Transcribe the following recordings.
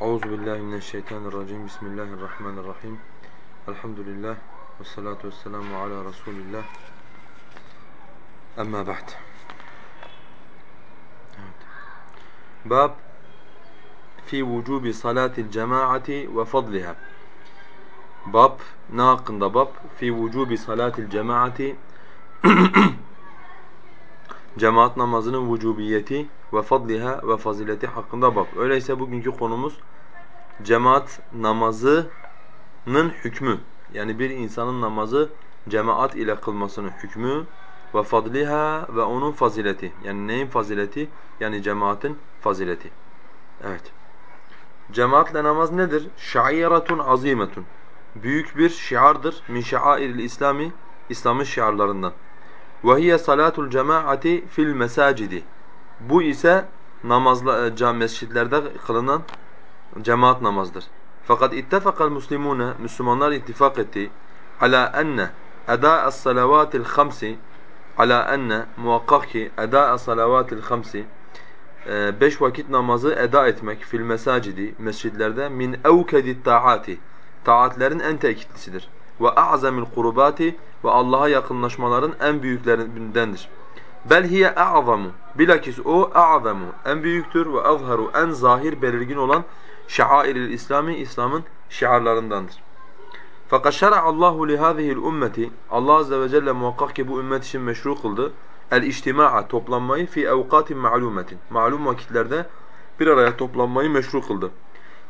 Euzu billahi mineşşeytanirracim. Bismillahirrahmanirrahim. Elhamdülillah ve salatu vesselamu ala Resulillah. Amma ba'd. Evet. Bab fi vücubi salatil cemaati ve fadliha. Bab ne hakkında bab? Fi vücubi salatil cemaati cemaat namazının vücubiyeti ve fadliha ve fazileti hakkında bab. Öyleyse bugünkü konumuz cemaat namazının hükmü. Yani bir insanın namazı cemaat ile kılmasının hükmü ve fadliha ve onun fazileti. Yani neyin fazileti? Yani cemaatin fazileti. Evet. Cemaatle namaz nedir? Şairatun azimetun. Büyük bir şiardır. Min şairil İslami, İslam'ın şiarlarından. Ve hiye salatul cemaati fil mesacidi. Bu ise namazla e, cam mescitlerde kılınan cemaat namazdır. Fakat ittefakal muslimune Müslümanlar ittifak etti ala enne eda'as salavatil hamsi ala enne muhakkak ki eda'as salavatil hamsi e, beş vakit namazı eda etmek fil mesacidi mescitlerde min evkedit taati taatlerin en tekitlisidir ve a'zamil kurbati ve Allah'a yakınlaşmaların en büyüklerindendir. Bel hiye a'zamu bilakis o a'zamu en büyüktür ve azharu en zahir belirgin olan şairil İslami İslam'ın şiarlarındandır. Fakat şer'a Allahu li hadihi'l ummeti Allah azze ve celle muhakkak ki bu ümmet için meşru kıldı. El içtima'a toplanmayı fi evkatin ma'lumetin. Malum vakitlerde bir araya toplanmayı meşru kıldı.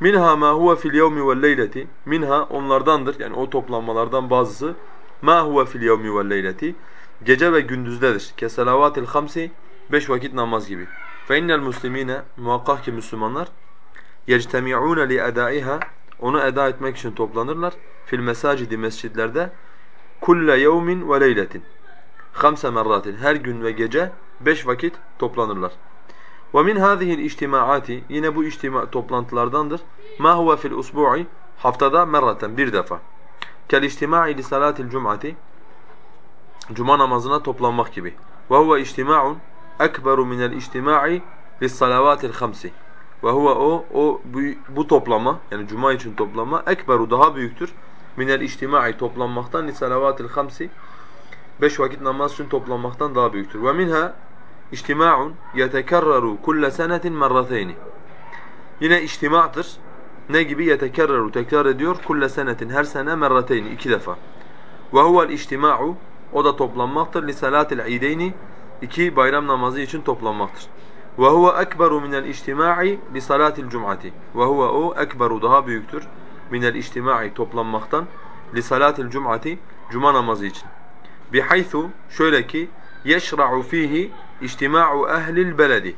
Minha ma huve fil yevmi vel leyleti. Minha onlardandır. Yani o toplanmalardan bazısı ma huve fil yevmi vel leyleti. Gece ve gündüzdedir. Keselavatil hamsi beş vakit namaz gibi. Fe innel muslimine muhakkak ki Müslümanlar yectemi'ûne li edâiha onu eda etmek için toplanırlar. Fil mesacidi mescidlerde kulle yevmin ve leyletin. Hamse merratin her gün ve gece beş vakit toplanırlar. Ve min hâzihil içtimaati yine bu içtima toplantılardandır. Ma huve fil usbu'i haftada merraten bir defa. Kel içtima'i li salatil cum'ati cuma namazına toplanmak gibi. Ve huve içtima'un ekberu minel içtima'i lis salavatil hamsi. Ve huve o, o bu, bu toplama yani cuma için toplama ekberu daha büyüktür. Minel içtimai toplanmaktan li salavatil hamsi beş vakit namaz için toplanmaktan daha büyüktür. Ve minha içtima'un yetekerraru kulle senetin merrateyni. Yine içtimadır. Ne gibi? Yetekerraru tekrar ediyor. Kulle senetin her sene merrateyni iki defa. Ve huvel içtima'u o da toplanmaktır. Li salatil ideyni iki bayram namazı için toplanmaktır. Ve huve ekberu minel içtimai li salatil cum'ati. Ve huve o ekberu daha büyüktür minel içtimai toplanmaktan li salatil cum'ati cuma namazı için. Bihaythu şöyle ki yeşra'u fihi içtima'u ehlil beledi.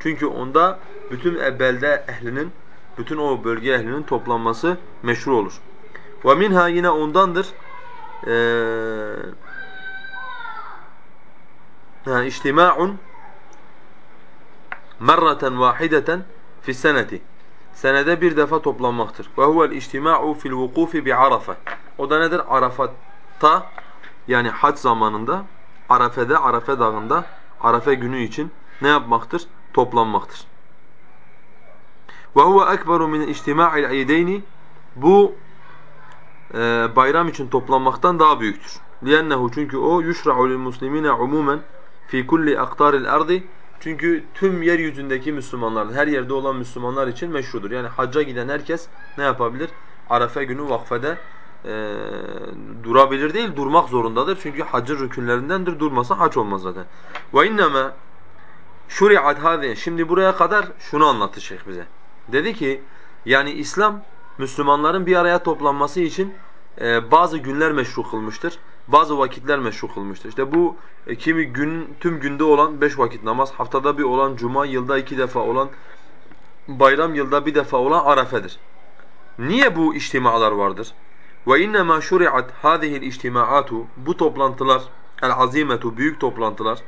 Çünkü onda bütün belde ehlinin, bütün o bölge ehlinin toplanması meşru olur. Ve minha yine ondandır. Ee, içtima'un merraten vahideten fi seneti. Senede bir defa toplanmaktır. Ve huvel içtima'u fil vukufi bi Arafa. O da nedir? Arafat'ta yani hac zamanında Arafe'de, Arafe dağında Arafe günü için ne yapmaktır? Toplanmaktır. Ve huve ekberu min içtima'il ideyni bu e, bayram için toplanmaktan daha büyüktür. Liyennehu çünkü o yuşra'u lil muslimine umumen fi kulli aktaril ardi çünkü tüm yeryüzündeki Müslümanlar, her yerde olan Müslümanlar için meşrudur. Yani hacca giden herkes ne yapabilir? Arefe günü vakfede e, durabilir değil, durmak zorundadır. Çünkü haccın rükünlerindendir. Durmasa hac olmaz zaten. Ve inneme şuri'at hâzihi. Şimdi buraya kadar şunu anlattı şeyh bize. Dedi ki yani İslam Müslümanların bir araya toplanması için e, bazı günler meşru kılmıştır bazı vakitler meşru kılmıştır. İşte bu e, kimi gün tüm günde olan beş vakit namaz, haftada bir olan cuma, yılda iki defa olan bayram, yılda bir defa olan arafedir. Niye bu içtimalar vardır? Ve inne ma şuri'at hadihi'l bu toplantılar el azimetu büyük toplantılar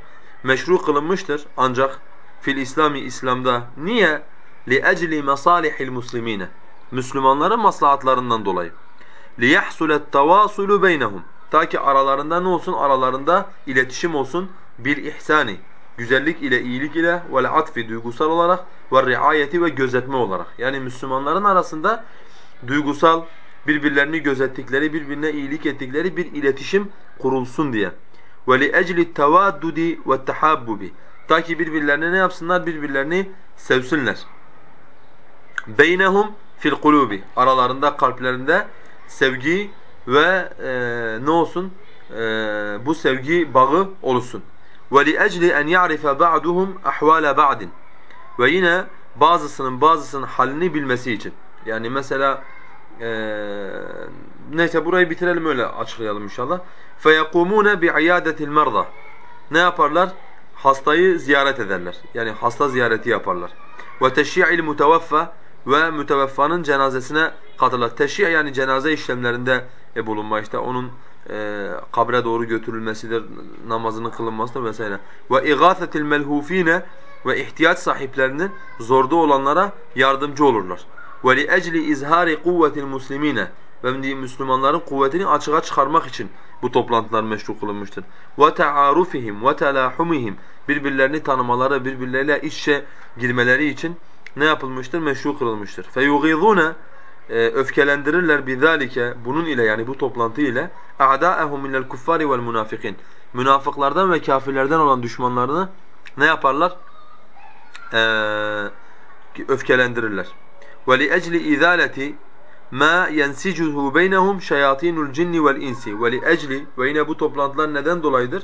meşru kılınmıştır ancak fil İslami İslam'da niye li ecli masalihil muslimine Müslümanların maslahatlarından dolayı li yahsulet tavasulu beynehum Ta ki aralarında ne olsun? Aralarında iletişim olsun. Bir ihsani. Güzellik ile, iyilik ile vel atfi duygusal olarak ve riayeti ve gözetme olarak. Yani Müslümanların arasında duygusal birbirlerini gözettikleri, birbirine iyilik ettikleri bir iletişim kurulsun diye. وَلِأَجْلِ التَّوَادُّدِ وَالتَّحَابُّبِ Ta ki birbirlerini ne yapsınlar? Birbirlerini sevsinler. beynehum fil kulubi aralarında kalplerinde sevgi ve e, ne olsun e, bu sevgi bağı oluşsun. Ve li ecli en ya'rife ba'duhum ahvale ba'din. Ve yine bazısının bazısının halini bilmesi için. Yani mesela e, neyse burayı bitirelim öyle açıklayalım inşallah. Feyekumune bi'iyadetil merda. Ne yaparlar? Hastayı ziyaret ederler. Yani hasta ziyareti yaparlar. Ve teşyi'il mutevaffa ve müteveffanın cenazesine katılırlar. Teşhi' yani cenaze işlemlerinde e, bulunma işte onun e, kabre doğru götürülmesidir, namazının kılınmasıdır vesaire. Ve igâsetil melhufîne ve ihtiyaç sahiplerinin zorda olanlara yardımcı olurlar. Ve li ecli izhari kuvvetil muslimine ve Müslümanların kuvvetini açığa çıkarmak için bu toplantılar meşru kılınmıştır. Ve taarufihim ve telahumihim birbirlerini tanımaları, birbirleriyle içe girmeleri için ne yapılmıştır? Meşru kılınmıştır. Feyughizuna e, öfkelendirirler bizalike bunun ile yani bu toplantı ile minel kuffari vel munafikin. Münafıklardan ve kafirlerden olan düşmanlarını ne yaparlar? Ee, öfkelendirirler. Ecli izaleti ma yensicuhu beynehum şeyatinul cinni vel insi. Ve yine bu toplantılar neden dolayıdır?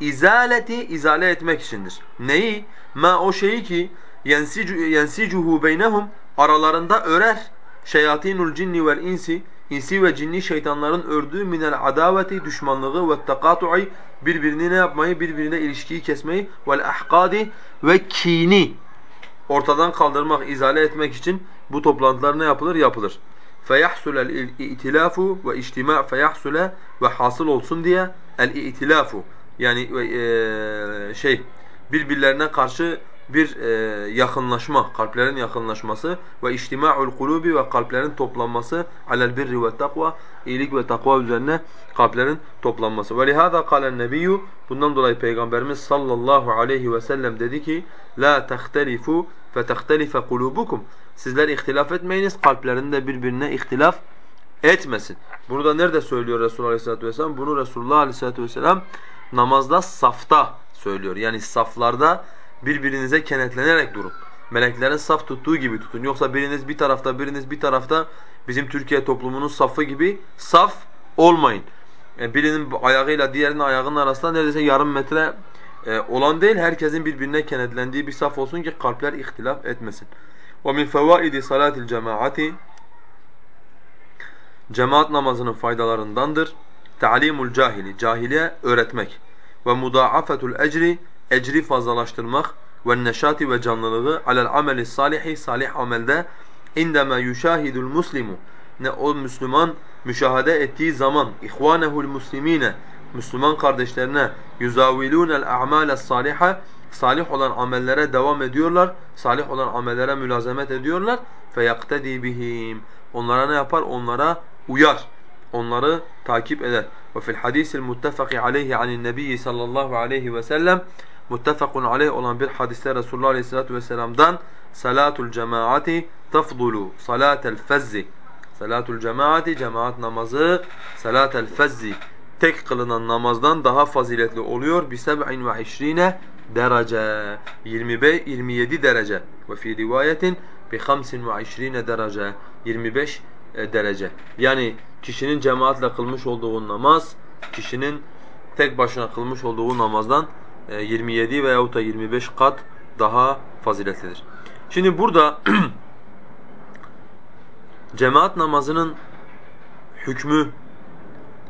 İzaleti izale etmek içindir. Neyi? Ma o şeyi ki yensicuhu beynehum aralarında örer. Şeyatinul cinni vel insi insi ve cinni şeytanların ördüğü minel adaveti düşmanlığı ve takatu'i birbirini ne yapmayı birbirine ilişkiyi kesmeyi vel ahkadi ve kini ortadan kaldırmak izale etmek için bu toplantılar ne yapılır? Yapılır. Feyahsul el-i'tilafu ve ictima feyahsule ve hasıl olsun diye el-i'tilafu. Yani e, şey birbirlerine karşı bir e, yakınlaşma, kalplerin yakınlaşması ve içtima'ul kulubi ve kalplerin toplanması alel birri ve takva, iyilik ve takva üzerine kalplerin toplanması. Ve lihâzâ kâlen nebiyyü, bundan dolayı Peygamberimiz sallallahu aleyhi ve sellem dedi ki, la tehtelifu fetehtelife kulubukum. Sizler ihtilaf etmeyiniz, kalplerinde birbirine ihtilaf etmesin. Bunu da nerede söylüyor Resulullah Aleyhisselatü Vesselam? Bunu Resulullah Aleyhisselatü Vesselam namazda safta söylüyor. Yani saflarda birbirinize kenetlenerek durun. Meleklerin saf tuttuğu gibi tutun. Yoksa biriniz bir tarafta, biriniz bir tarafta bizim Türkiye toplumunun safı gibi saf olmayın. Yani birinin ayağıyla diğerinin ayağının arasında neredeyse yarım metre e, olan değil, herkesin birbirine kenetlendiği bir saf olsun ki kalpler ihtilaf etmesin. وَمِنْ فَوَائِدِ صَلَاةِ الْجَمَاعَةِ Cemaat namazının faydalarındandır. Ta'limul cahili, cahiliye öğretmek. Ve mudaafatul ecri fazlalaştırmak ve neşati ve canlılığı alel ameli salihi salih amelde indema yuşahidul muslimu ne o Müslüman müşahede ettiği zaman ihvanehul muslimine Müslüman kardeşlerine yuzavilunel a'males saliha salih olan amellere devam ediyorlar. Salih olan amellere mülazemet ediyorlar. Feyaktedi bihim. Onlara ne yapar? Onlara uyar. Onları takip eder. Ve fil hadisil muttefaki aleyhi anin nebiyyi sallallahu aleyhi ve sellem muttefakun aleyh olan bir hadiste Resulullah Aleyhisselatü Vesselam'dan salatul cemaati tafdulu salatel fezzi. Salatul cemaati cemaat namazı salatel fezzi. Tek kılınan namazdan daha faziletli oluyor. Bi seb'in ve işrine derece. 25 27 derece. Ve fi rivayetin bi 25 derece. 25 e, derece. Yani kişinin cemaatle kılmış olduğu namaz kişinin tek başına kılmış olduğu namazdan 27 e, veyahut da 25 kat daha faziletlidir. Şimdi burada cemaat namazının hükmü,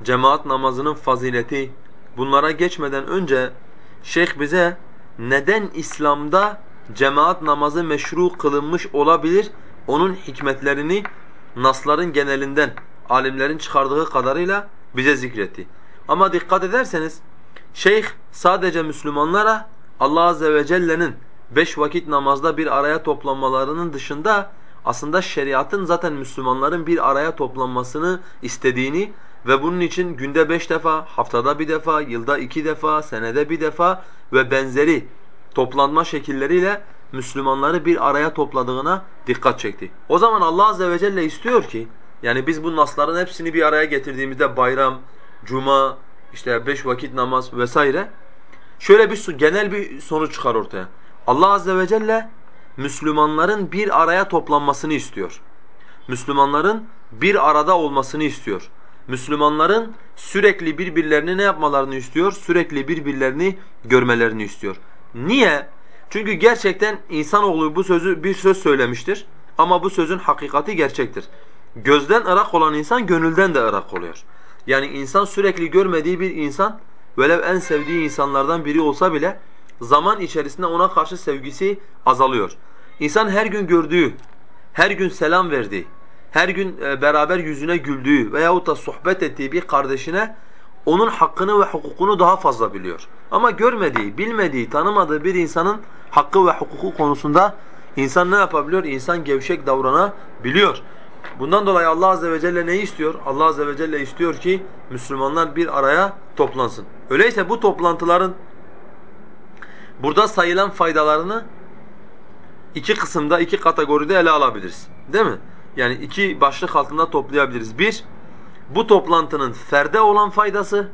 cemaat namazının fazileti bunlara geçmeden önce şeyh bize neden İslam'da cemaat namazı meşru kılınmış olabilir onun hikmetlerini nasların genelinden alimlerin çıkardığı kadarıyla bize zikretti. Ama dikkat ederseniz Şeyh sadece Müslümanlara Allah Azze ve Celle'nin beş vakit namazda bir araya toplanmalarının dışında aslında şeriatın zaten Müslümanların bir araya toplanmasını istediğini ve bunun için günde beş defa, haftada bir defa, yılda iki defa, senede bir defa ve benzeri toplanma şekilleriyle Müslümanları bir araya topladığına dikkat çekti. O zaman Allah azze ve celle istiyor ki yani biz bu nasların hepsini bir araya getirdiğimizde bayram, cuma, işte beş vakit namaz vesaire şöyle bir genel bir sonuç çıkar ortaya. Allah azze ve celle Müslümanların bir araya toplanmasını istiyor. Müslümanların bir arada olmasını istiyor. Müslümanların sürekli birbirlerini ne yapmalarını istiyor? Sürekli birbirlerini görmelerini istiyor. Niye? Çünkü gerçekten insanoğlu bu sözü bir söz söylemiştir ama bu sözün hakikati gerçektir. Gözden ırak olan insan gönülden de ırak oluyor. Yani insan sürekli görmediği bir insan velev en sevdiği insanlardan biri olsa bile zaman içerisinde ona karşı sevgisi azalıyor. İnsan her gün gördüğü, her gün selam verdiği, her gün e, beraber yüzüne güldüğü veyahut da sohbet ettiği bir kardeşine onun hakkını ve hukukunu daha fazla biliyor. Ama görmediği, bilmediği, tanımadığı bir insanın hakkı ve hukuku konusunda insan ne yapabiliyor? İnsan gevşek davranabiliyor. Bundan dolayı Allah azze ve celle neyi istiyor? Allah azze ve celle istiyor ki Müslümanlar bir araya toplansın. Öyleyse bu toplantıların burada sayılan faydalarını iki kısımda, iki kategoride ele alabiliriz. Değil mi? Yani iki başlık altında toplayabiliriz. Bir, bu toplantının ferde olan faydası.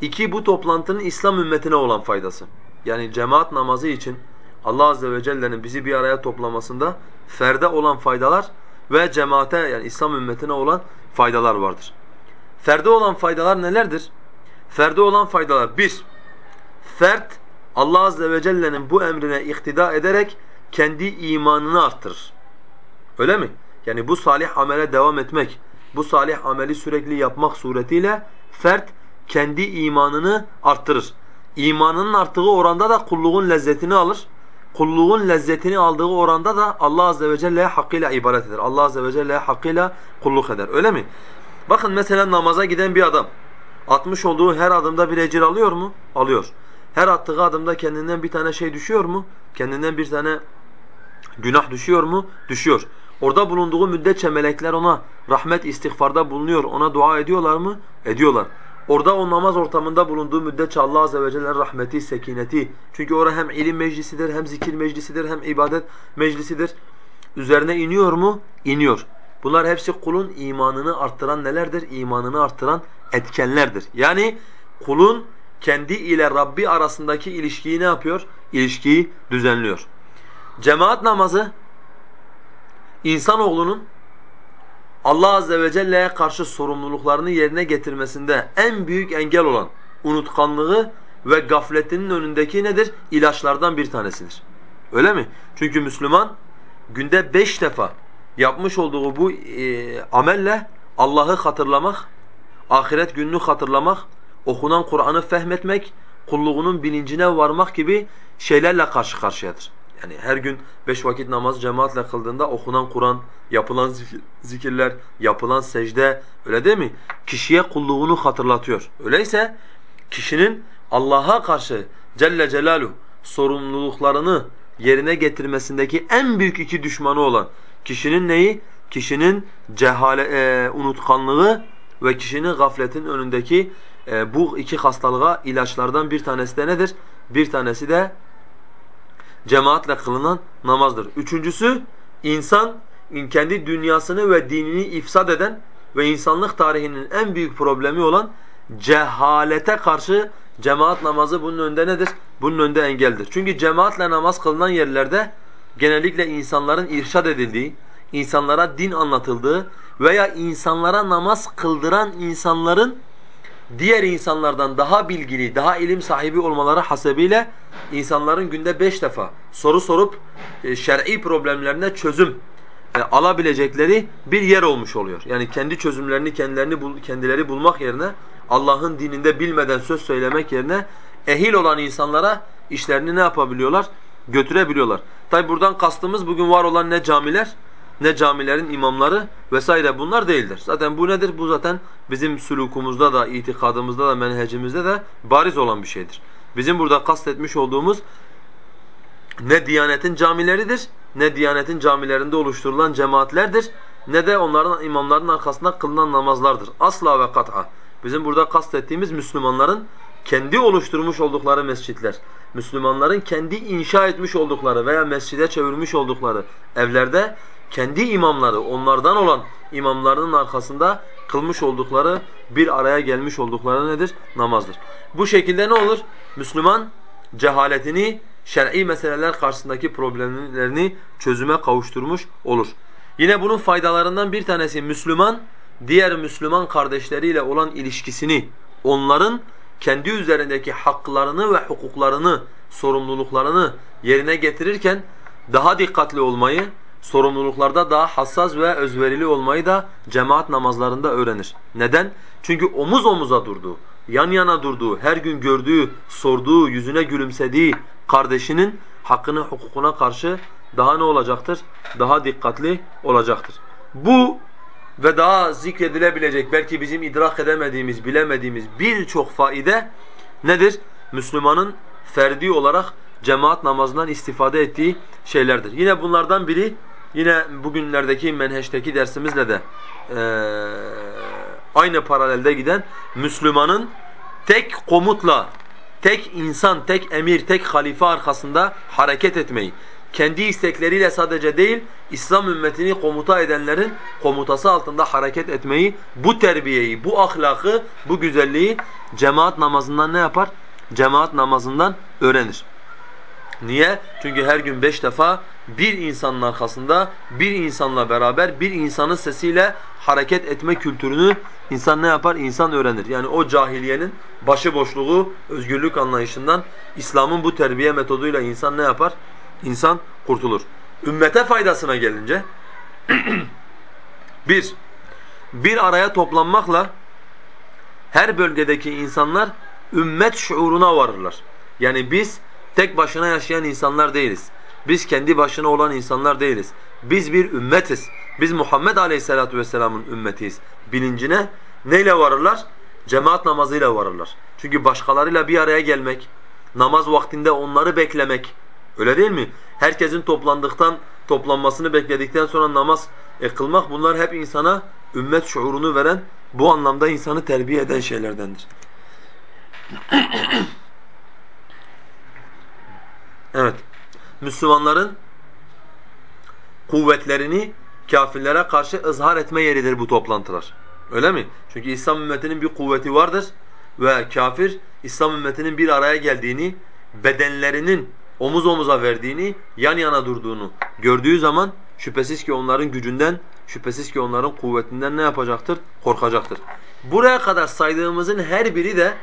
İki, bu toplantının İslam ümmetine olan faydası. Yani cemaat namazı için Allah Azze ve Celle'nin bizi bir araya toplamasında ferde olan faydalar ve cemaate yani İslam ümmetine olan faydalar vardır. Ferde olan faydalar nelerdir? Ferde olan faydalar bir, fert Allah Azze ve Celle'nin bu emrine iktida ederek kendi imanını arttırır. Öyle mi? Yani bu salih amele devam etmek, bu salih ameli sürekli yapmak suretiyle fert kendi imanını arttırır. İmanının arttığı oranda da kulluğun lezzetini alır. Kulluğun lezzetini aldığı oranda da Allah azze ve celle'ye hakkıyla ibadet eder. Allah azze ve celle'ye hakkıyla kulluk eder. Öyle mi? Bakın mesela namaza giden bir adam atmış olduğu her adımda bir ecir alıyor mu? Alıyor. Her attığı adımda kendinden bir tane şey düşüyor mu? Kendinden bir tane günah düşüyor mu? Düşüyor. Orada bulunduğu müddetçe melekler ona rahmet istiğfarda bulunuyor. Ona dua ediyorlar mı? Ediyorlar. Orada o namaz ortamında bulunduğu müddetçe Allah azze ve celle'nin rahmeti, sekineti. Çünkü orada hem ilim meclisidir, hem zikir meclisidir, hem ibadet meclisidir. Üzerine iniyor mu? İniyor. Bunlar hepsi kulun imanını arttıran nelerdir? İmanını arttıran etkenlerdir. Yani kulun kendi ile Rabbi arasındaki ilişkiyi ne yapıyor? İlişkiyi düzenliyor. Cemaat namazı insanoğlunun Allah azze ve celle'ye karşı sorumluluklarını yerine getirmesinde en büyük engel olan unutkanlığı ve gafletinin önündeki nedir? İlaçlardan bir tanesidir. Öyle mi? Çünkü Müslüman günde beş defa yapmış olduğu bu e, amelle Allah'ı hatırlamak, ahiret gününü hatırlamak, okunan Kur'an'ı fehmetmek, kulluğunun bilincine varmak gibi şeylerle karşı karşıyadır. Yani her gün beş vakit namaz cemaatle kıldığında okunan Kur'an, yapılan zikirler, yapılan secde öyle değil mi? Kişiye kulluğunu hatırlatıyor. Öyleyse kişinin Allah'a karşı Celle Celaluhu sorumluluklarını yerine getirmesindeki en büyük iki düşmanı olan kişinin neyi? Kişinin cehale, e, unutkanlığı ve kişinin gafletin önündeki e, bu iki hastalığa ilaçlardan bir tanesi de nedir? Bir tanesi de cemaatle kılınan namazdır. Üçüncüsü insan kendi dünyasını ve dinini ifsad eden ve insanlık tarihinin en büyük problemi olan cehalete karşı cemaat namazı bunun önünde nedir? Bunun önünde engeldir. Çünkü cemaatle namaz kılınan yerlerde genellikle insanların irşad edildiği, insanlara din anlatıldığı veya insanlara namaz kıldıran insanların diğer insanlardan daha bilgili, daha ilim sahibi olmaları hasebiyle insanların günde beş defa soru sorup e, şer'i problemlerine çözüm e, alabilecekleri bir yer olmuş oluyor. Yani kendi çözümlerini kendilerini kendileri bulmak yerine Allah'ın dininde bilmeden söz söylemek yerine ehil olan insanlara işlerini ne yapabiliyorlar? Götürebiliyorlar. Tabi buradan kastımız bugün var olan ne camiler ne camilerin imamları vesaire bunlar değildir. Zaten bu nedir? Bu zaten bizim sulukumuzda da, itikadımızda da, menhecimizde de bariz olan bir şeydir. Bizim burada kastetmiş olduğumuz ne Diyanet'in camileridir, ne Diyanet'in camilerinde oluşturulan cemaatlerdir, ne de onların imamların arkasında kılınan namazlardır. Asla ve kat'a. Bizim burada kastettiğimiz Müslümanların kendi oluşturmuş oldukları mescitler, Müslümanların kendi inşa etmiş oldukları veya mescide çevirmiş oldukları evlerde kendi imamları, onlardan olan imamlarının arkasında kılmış oldukları, bir araya gelmiş oldukları nedir? Namazdır. Bu şekilde ne olur? Müslüman cehaletini, şer'i meseleler karşısındaki problemlerini çözüme kavuşturmuş olur. Yine bunun faydalarından bir tanesi Müslüman, diğer Müslüman kardeşleriyle olan ilişkisini, onların kendi üzerindeki haklarını ve hukuklarını, sorumluluklarını yerine getirirken daha dikkatli olmayı, sorumluluklarda daha hassas ve özverili olmayı da cemaat namazlarında öğrenir. Neden? Çünkü omuz omuza durduğu, yan yana durduğu, her gün gördüğü, sorduğu, yüzüne gülümsediği kardeşinin hakkını, hukukuna karşı daha ne olacaktır? Daha dikkatli olacaktır. Bu ve daha zikredilebilecek belki bizim idrak edemediğimiz, bilemediğimiz birçok faide nedir? Müslümanın ferdi olarak cemaat namazından istifade ettiği şeylerdir. Yine bunlardan biri yine bugünlerdeki menheşteki dersimizle de e, aynı paralelde giden Müslümanın tek komutla, tek insan, tek emir, tek halife arkasında hareket etmeyi, kendi istekleriyle sadece değil, İslam ümmetini komuta edenlerin komutası altında hareket etmeyi, bu terbiyeyi, bu ahlakı, bu güzelliği cemaat namazından ne yapar? Cemaat namazından öğrenir. Niye? Çünkü her gün beş defa bir insanın arkasında, bir insanla beraber, bir insanın sesiyle hareket etme kültürünü insan ne yapar? İnsan öğrenir. Yani o cahiliyenin başıboşluğu, özgürlük anlayışından İslam'ın bu terbiye metoduyla insan ne yapar? İnsan kurtulur. Ümmete faydasına gelince bir, bir araya toplanmakla her bölgedeki insanlar ümmet şuuruna varırlar. Yani biz tek başına yaşayan insanlar değiliz. Biz kendi başına olan insanlar değiliz. Biz bir ümmetiz. Biz Muhammed Aleyhisselatü Vesselam'ın ümmetiyiz. Bilincine neyle varırlar? Cemaat namazıyla varırlar. Çünkü başkalarıyla bir araya gelmek, namaz vaktinde onları beklemek, öyle değil mi? Herkesin toplandıktan, toplanmasını bekledikten sonra namaz e, kılmak bunlar hep insana ümmet şuurunu veren, bu anlamda insanı terbiye eden şeylerdendir. evet. Müslümanların kuvvetlerini kafirlere karşı ızhar etme yeridir bu toplantılar. Öyle mi? Çünkü İslam ümmetinin bir kuvveti vardır ve kafir İslam ümmetinin bir araya geldiğini, bedenlerinin omuz omuza verdiğini, yan yana durduğunu gördüğü zaman şüphesiz ki onların gücünden, şüphesiz ki onların kuvvetinden ne yapacaktır? Korkacaktır. Buraya kadar saydığımızın her biri de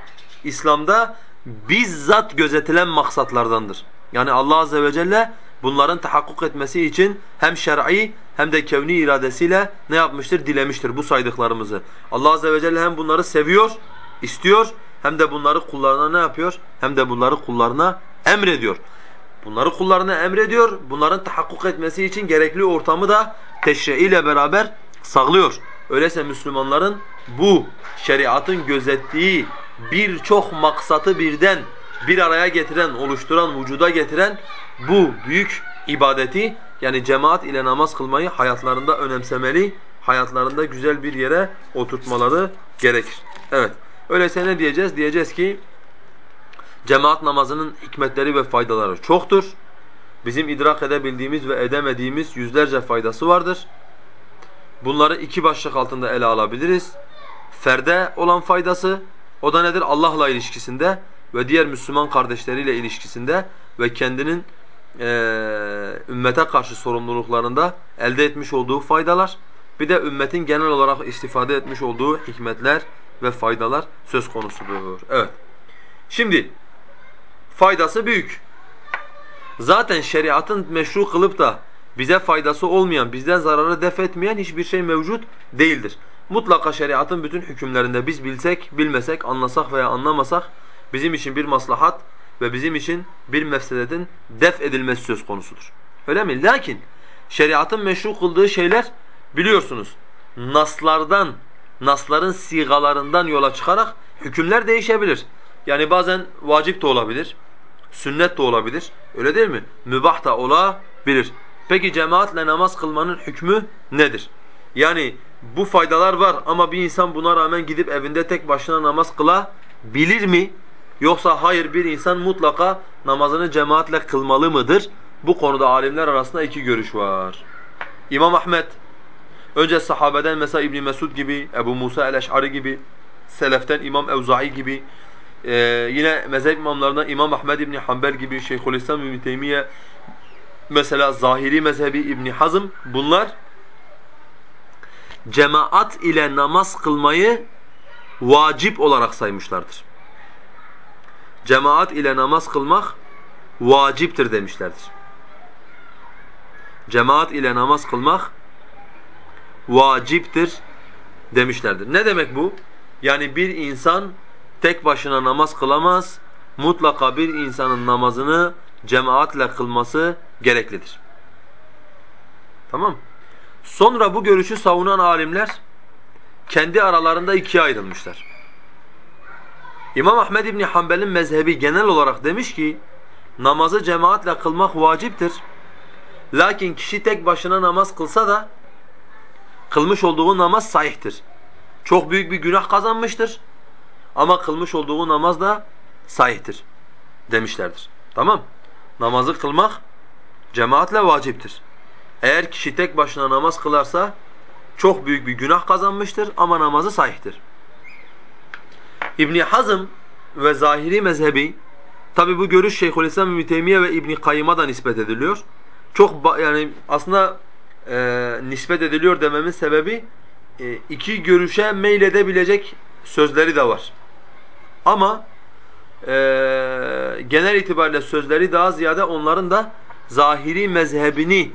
İslam'da bizzat gözetilen maksatlardandır. Yani Allah azze ve celle bunların tahakkuk etmesi için hem şer'i hem de kevni iradesiyle ne yapmıştır? Dilemiştir bu saydıklarımızı. Allah azze ve celle hem bunları seviyor, istiyor hem de bunları kullarına ne yapıyor? Hem de bunları kullarına emrediyor. Bunları kullarına emrediyor. Bunların tahakkuk etmesi için gerekli ortamı da teşri ile beraber sağlıyor. Öyleyse Müslümanların bu şeriatın gözettiği birçok maksatı birden bir araya getiren, oluşturan, vücuda getiren bu büyük ibadeti yani cemaat ile namaz kılmayı hayatlarında önemsemeli, hayatlarında güzel bir yere oturtmaları gerekir. Evet. Öyleyse ne diyeceğiz? Diyeceğiz ki cemaat namazının hikmetleri ve faydaları çoktur. Bizim idrak edebildiğimiz ve edemediğimiz yüzlerce faydası vardır. Bunları iki başlık altında ele alabiliriz. Ferde olan faydası, o da nedir? Allah'la ilişkisinde ve diğer Müslüman kardeşleriyle ilişkisinde ve kendinin e, ümmete karşı sorumluluklarında elde etmiş olduğu faydalar. Bir de ümmetin genel olarak istifade etmiş olduğu hikmetler ve faydalar söz konusudur. Evet. Şimdi faydası büyük. Zaten şeriatın meşru kılıp da bize faydası olmayan, bizden zararı def etmeyen hiçbir şey mevcut değildir. Mutlaka şeriatın bütün hükümlerinde biz bilsek, bilmesek, anlasak veya anlamasak bizim için bir maslahat ve bizim için bir mefsedetin def edilmesi söz konusudur. Öyle mi? Lakin şeriatın meşru kıldığı şeyler biliyorsunuz naslardan, nasların sigalarından yola çıkarak hükümler değişebilir. Yani bazen vacip de olabilir, sünnet de olabilir. Öyle değil mi? Mübah da olabilir. Peki cemaatle namaz kılmanın hükmü nedir? Yani bu faydalar var ama bir insan buna rağmen gidip evinde tek başına namaz kılabilir mi? Yoksa hayır bir insan mutlaka namazını cemaatle kılmalı mıdır? Bu konuda alimler arasında iki görüş var. İmam Ahmed önce sahabeden mesela İbn Mesud gibi, Ebu Musa el-Eş'ari gibi, seleften İmam Evza'i gibi, ee, yine mezhep imamlarından İmam Ahmed İbn Hanbel gibi, Şeyhülislam İbn Teymiye, mesela Zahiri mezhebi İbn Hazm bunlar cemaat ile namaz kılmayı vacip olarak saymışlardır. Cemaat ile namaz kılmak vaciptir demişlerdir. Cemaat ile namaz kılmak vaciptir demişlerdir. Ne demek bu? Yani bir insan tek başına namaz kılamaz. Mutlaka bir insanın namazını cemaatle kılması gereklidir. Tamam Sonra bu görüşü savunan alimler kendi aralarında ikiye ayrılmışlar. İmam Ahmed İbni Hanbel'in mezhebi genel olarak demiş ki namazı cemaatle kılmak vaciptir. Lakin kişi tek başına namaz kılsa da kılmış olduğu namaz sahihtir. Çok büyük bir günah kazanmıştır. Ama kılmış olduğu namaz da sahihtir demişlerdir. Tamam? Namazı kılmak cemaatle vaciptir. Eğer kişi tek başına namaz kılarsa çok büyük bir günah kazanmıştır ama namazı sahihtir. İbn Hazm ve Zahiri mezhebi tabi bu görüş Şeyhülislam İbn Teymiye ve İbn Kayyım'a da nispet ediliyor. Çok yani aslında e, nispet ediliyor dememin sebebi e, iki görüşe meyledebilecek sözleri de var. Ama e, genel itibariyle sözleri daha ziyade onların da zahiri mezhebini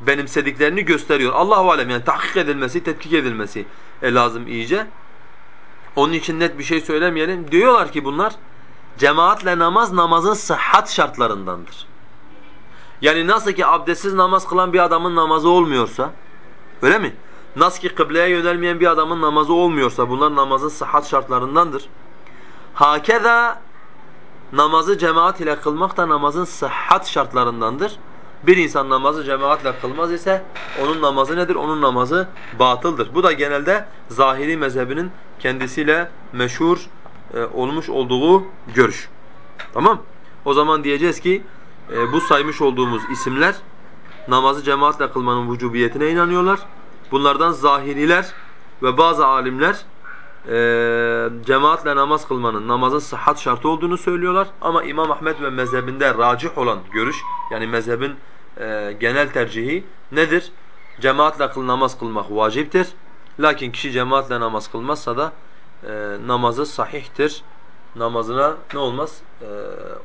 benimsediklerini gösteriyor. Allahu alem yani tahkik edilmesi, tetkik edilmesi e, lazım iyice. Onun için net bir şey söylemeyelim. Diyorlar ki bunlar cemaatle namaz namazın sıhhat şartlarındandır. Yani nasıl ki abdestsiz namaz kılan bir adamın namazı olmuyorsa öyle mi? Nasıl ki kıbleye yönelmeyen bir adamın namazı olmuyorsa bunlar namazın sıhhat şartlarındandır. Hakeza namazı cemaat ile kılmak da namazın sıhhat şartlarındandır. Bir insan namazı cemaatle kılmaz ise onun namazı nedir? Onun namazı batıldır. Bu da genelde zahiri mezhebinin kendisiyle meşhur e, olmuş olduğu görüş. Tamam? O zaman diyeceğiz ki e, bu saymış olduğumuz isimler namazı cemaatle kılmanın vücubiyetine inanıyorlar. Bunlardan zahiriler ve bazı alimler e, cemaatle namaz kılmanın namazın sıhhat şartı olduğunu söylüyorlar. Ama İmam Ahmed ve mezhebinde racih olan görüş yani mezhebin e, genel tercihi nedir? Cemaatle kıl namaz kılmak vaciptir. Lakin kişi cemaatle namaz kılmazsa da e, namazı sahihtir. Namazına ne olmaz? E,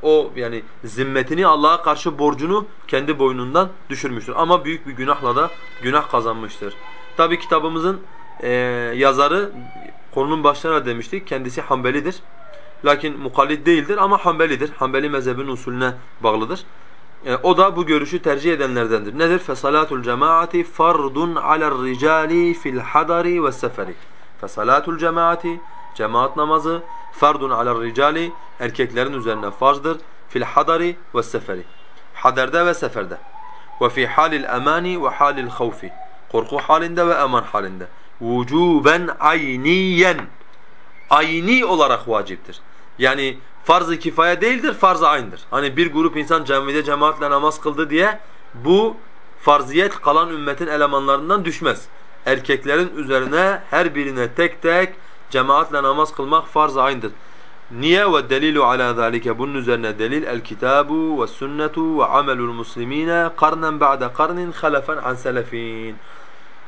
o yani zimmetini Allah'a karşı borcunu kendi boynundan düşürmüştür. Ama büyük bir günahla da günah kazanmıştır. Tabi kitabımızın e, yazarı konunun başlarına demiştik. Kendisi Hanbelidir. Lakin mukallid değildir ama Hanbelidir. Hanbeli mezhebinin usulüne bağlıdır. E, o da bu görüşü tercih edenlerdendir. Nedir? Fesalatul cemaati fardun alar ricali fil hadari ve seferi. Fesalatul cemaati cemaat namazı fardun alar ricali erkeklerin üzerine farzdır. Fil hadari ve seferi. Haderde ve seferde. Ve fi halil amani ve halil havfi. Korku halinde ve eman halinde. Vucuben ayniyen. Ayni olarak vaciptir. Yani farz-ı kifaya değildir, farz-ı aynıdır. Hani bir grup insan camide cemaatle namaz kıldı diye bu farziyet kalan ümmetin elemanlarından düşmez. Erkeklerin üzerine her birine tek tek cemaatle namaz kılmak farz-ı aynıdır. Niye ve delilu ala zalike bunun üzerine delil el kitabu ve sünnetu ve amelul muslimine karnen ba'de karnin halafen an selefin.